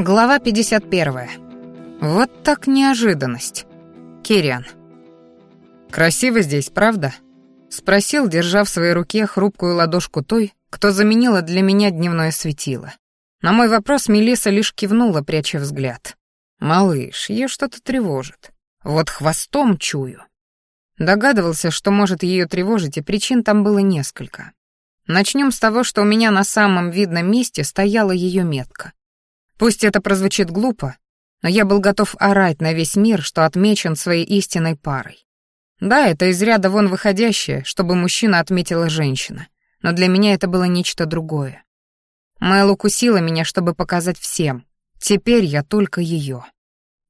Глава 51. Вот так неожиданность. Кириан. «Красиво здесь, правда?» — спросил, держа в своей руке хрупкую ладошку той, кто заменила для меня дневное светило. На мой вопрос Мелиса лишь кивнула, пряча взгляд. «Малыш, ее что-то тревожит. Вот хвостом чую». Догадывался, что может ее тревожить, и причин там было несколько. Начнем с того, что у меня на самом видном месте стояла ее метка. Пусть это прозвучит глупо, но я был готов орать на весь мир, что отмечен своей истинной парой. Да, это из ряда вон выходящее, чтобы мужчина отметила женщина, но для меня это было нечто другое. Мэл укусила меня, чтобы показать всем. Теперь я только ее.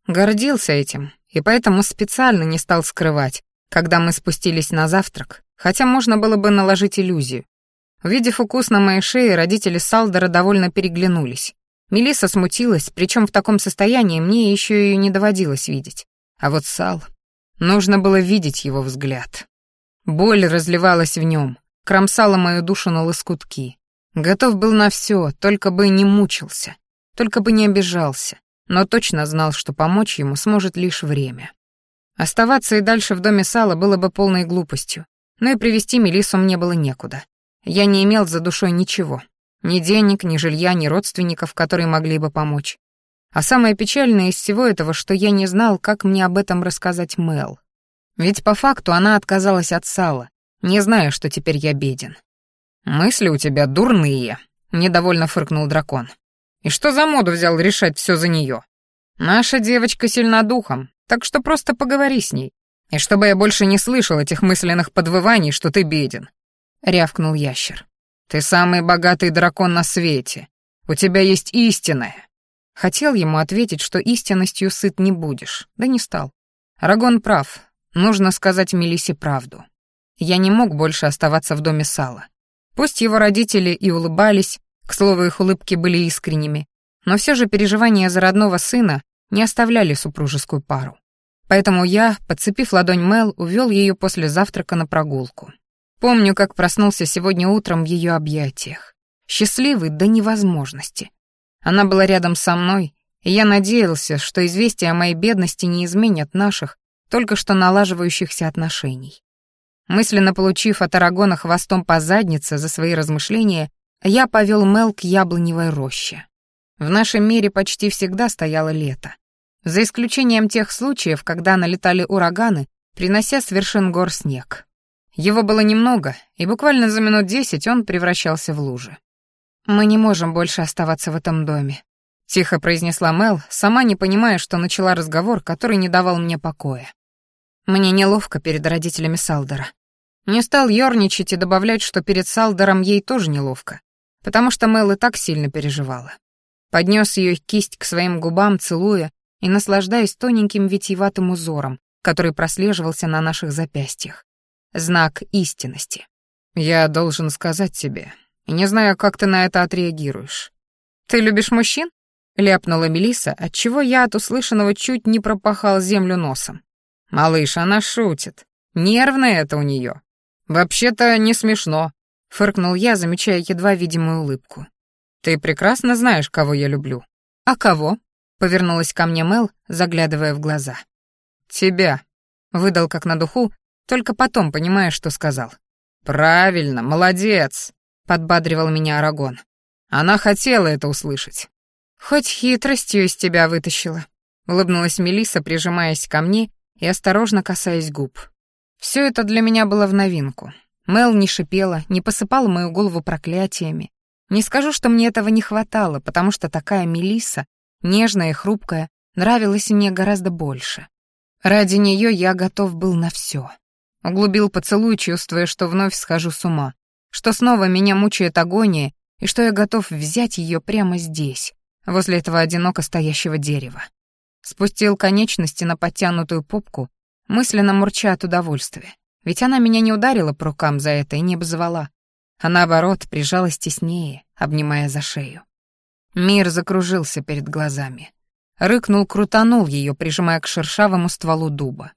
Гордился этим, и поэтому специально не стал скрывать, когда мы спустились на завтрак, хотя можно было бы наложить иллюзию. Увидев укус на моей шее, родители Салдера довольно переглянулись. Мелиса смутилась, причем в таком состоянии мне еще ее не доводилось видеть. А вот Сал... Нужно было видеть его взгляд. Боль разливалась в нем, кромсала мою душу на лоскутки. Готов был на все, только бы не мучился, только бы не обижался, но точно знал, что помочь ему сможет лишь время. Оставаться и дальше в доме Сала было бы полной глупостью, но и привести Мелиссу мне было некуда. Я не имел за душой ничего, ни денег, ни жилья, ни родственников, которые могли бы помочь. А самое печальное из всего этого, что я не знал, как мне об этом рассказать Мэл. Ведь по факту она отказалась от сала, не зная, что теперь я беден. «Мысли у тебя дурные», — недовольно фыркнул дракон. «И что за моду взял решать все за нее? Наша девочка сильна духом, так что просто поговори с ней. И чтобы я больше не слышал этих мысленных подвываний, что ты беден», — рявкнул ящер. Ты самый богатый дракон на свете. У тебя есть истинное. Хотел ему ответить, что истинностью сыт не будешь, да не стал. Рагон прав. Нужно сказать Мелисе правду. Я не мог больше оставаться в доме Сала. Пусть его родители и улыбались, к слову, их улыбки были искренними, но все же переживания за родного сына не оставляли супружескую пару. Поэтому я, подцепив ладонь Мел, увел ее после завтрака на прогулку. Помню, как проснулся сегодня утром в ее объятиях. Счастливый до невозможности. Она была рядом со мной, и я надеялся, что известия о моей бедности не изменят наших, только что налаживающихся отношений. Мысленно получив от Арагона хвостом по заднице за свои размышления, я повел Мел к яблоневой роще. В нашем мире почти всегда стояло лето. За исключением тех случаев, когда налетали ураганы, принося с вершин гор снег. Его было немного, и буквально за минут десять он превращался в лужи. «Мы не можем больше оставаться в этом доме», — тихо произнесла Мел, сама не понимая, что начала разговор, который не давал мне покоя. Мне неловко перед родителями Салдера. Не стал ёрничать и добавлять, что перед Салдером ей тоже неловко, потому что Мел и так сильно переживала. Поднес ее кисть к своим губам, целуя и наслаждаясь тоненьким витиеватым узором, который прослеживался на наших запястьях. Знак истинности. «Я должен сказать тебе. Не знаю, как ты на это отреагируешь». «Ты любишь мужчин?» — ляпнула Мелиса, отчего я от услышанного чуть не пропахал землю носом. «Малыш, она шутит. Нервно это у нее. Вообще-то не смешно», — фыркнул я, замечая едва видимую улыбку. «Ты прекрасно знаешь, кого я люблю». «А кого?» — повернулась ко мне Мел, заглядывая в глаза. «Тебя», — выдал как на духу, только потом понимаю, что сказал. «Правильно, молодец!» — подбадривал меня Арагон. «Она хотела это услышать». «Хоть хитростью из тебя вытащила», — улыбнулась Мелиса, прижимаясь ко мне и осторожно касаясь губ. Все это для меня было в новинку. Мел не шипела, не посыпала мою голову проклятиями. Не скажу, что мне этого не хватало, потому что такая Мелиса, нежная и хрупкая, нравилась мне гораздо больше. Ради нее я готов был на все. Углубил поцелуй, чувствуя, что вновь схожу с ума, что снова меня мучает агония и что я готов взять ее прямо здесь, возле этого одиноко стоящего дерева. Спустил конечности на подтянутую попку, мысленно мурча от удовольствия. Ведь она меня не ударила по рукам за это и не обзывала. А наоборот, прижалась теснее, обнимая за шею. Мир закружился перед глазами. Рыкнул, крутанул ее, прижимая к шершавому стволу дуба.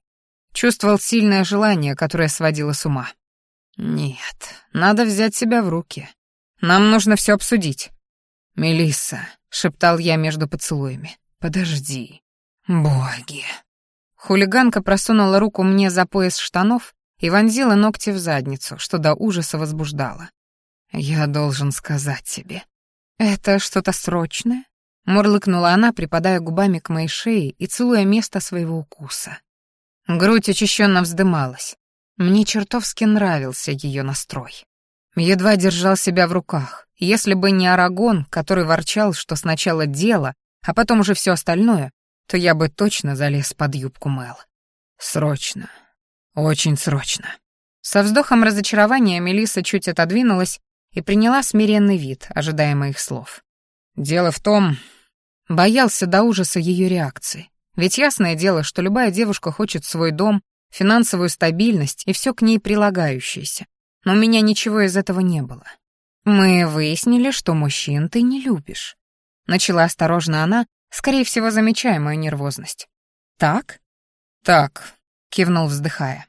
Чувствовал сильное желание, которое сводило с ума. «Нет, надо взять себя в руки. Нам нужно все обсудить». «Мелисса», — шептал я между поцелуями, — «подожди». «Боги». Хулиганка просунула руку мне за пояс штанов и вонзила ногти в задницу, что до ужаса возбуждало. «Я должен сказать тебе». «Это что-то срочное?» Мурлыкнула она, припадая губами к моей шее и целуя место своего укуса. Грудь очищенно вздымалась. Мне чертовски нравился ее настрой. Едва держал себя в руках. Если бы не Арагон, который ворчал, что сначала дело, а потом уже все остальное, то я бы точно залез под юбку Мэл. Срочно. Очень срочно. Со вздохом разочарования Мелиса чуть отодвинулась и приняла смиренный вид, ожидая моих слов. Дело в том, боялся до ужаса ее реакции. Ведь ясное дело, что любая девушка хочет свой дом, финансовую стабильность и все к ней прилагающееся. Но у меня ничего из этого не было. Мы выяснили, что мужчин ты не любишь. Начала осторожно она, скорее всего, замечая мою нервозность. Так? Так, кивнул, вздыхая.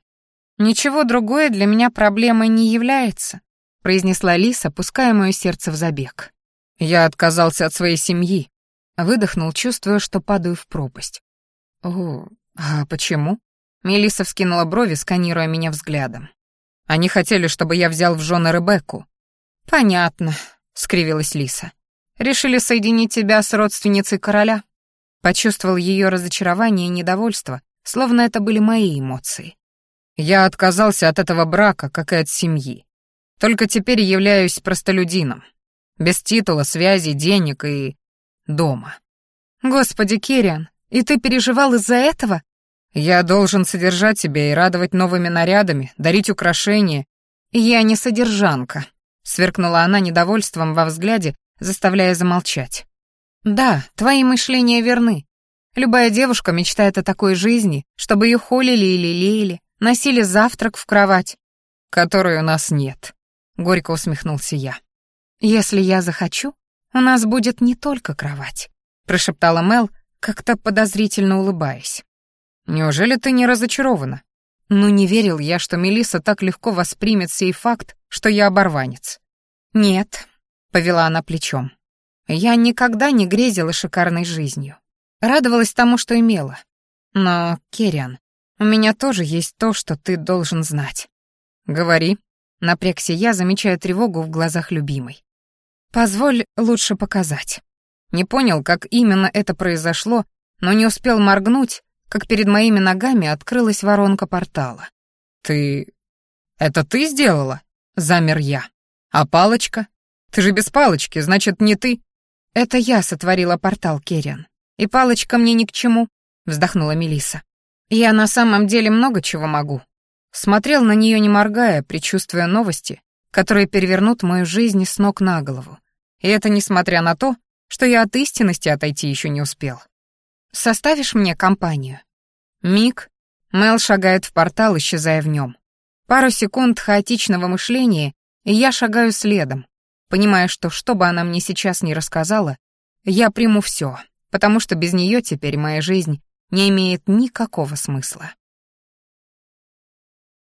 Ничего другое для меня проблемой не является, произнесла Лиса, пуская мое сердце в забег. Я отказался от своей семьи, выдохнул, чувствуя, что падаю в пропасть. «О, а почему?» Мелисса вскинула брови, сканируя меня взглядом. «Они хотели, чтобы я взял в жены Ребекку». «Понятно», — скривилась Лиса. «Решили соединить тебя с родственницей короля?» Почувствовал ее разочарование и недовольство, словно это были мои эмоции. «Я отказался от этого брака, как и от семьи. Только теперь являюсь простолюдином. Без титула, связи, денег и... дома». «Господи, Кириан, и ты переживал из-за этого? Я должен содержать тебя и радовать новыми нарядами, дарить украшения. Я не содержанка, сверкнула она недовольством во взгляде, заставляя замолчать. Да, твои мышления верны. Любая девушка мечтает о такой жизни, чтобы ее холили и лелеяли, носили завтрак в кровать, которой у нас нет, горько усмехнулся я. Если я захочу, у нас будет не только кровать, прошептала Мел, как-то подозрительно улыбаясь. «Неужели ты не разочарована?» Ну не верил я, что Мелиса так легко воспримет сей факт, что я оборванец. «Нет», — повела она плечом. «Я никогда не грезила шикарной жизнью. Радовалась тому, что имела. Но, Керриан, у меня тоже есть то, что ты должен знать». «Говори», — напрягся я, замечая тревогу в глазах любимой. «Позволь лучше показать». Не понял, как именно это произошло, но не успел моргнуть, как перед моими ногами открылась воронка портала. «Ты... это ты сделала?» — замер я. «А палочка? Ты же без палочки, значит, не ты...» «Это я сотворила портал, Керен. И палочка мне ни к чему», — вздохнула Мелиса. «Я на самом деле много чего могу». Смотрел на нее не моргая, предчувствуя новости, которые перевернут мою жизнь с ног на голову. И это несмотря на то, что я от истинности отойти еще не успел. Составишь мне компанию?» Миг. Мел шагает в портал, исчезая в нем. Пару секунд хаотичного мышления, и я шагаю следом, понимая, что что бы она мне сейчас ни рассказала, я приму все, потому что без нее теперь моя жизнь не имеет никакого смысла.